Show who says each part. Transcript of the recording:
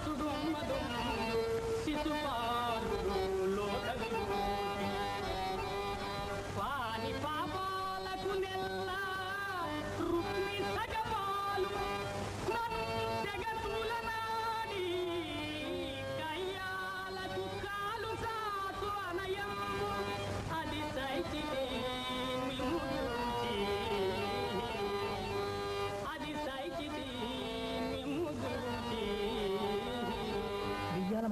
Speaker 1: I don't know.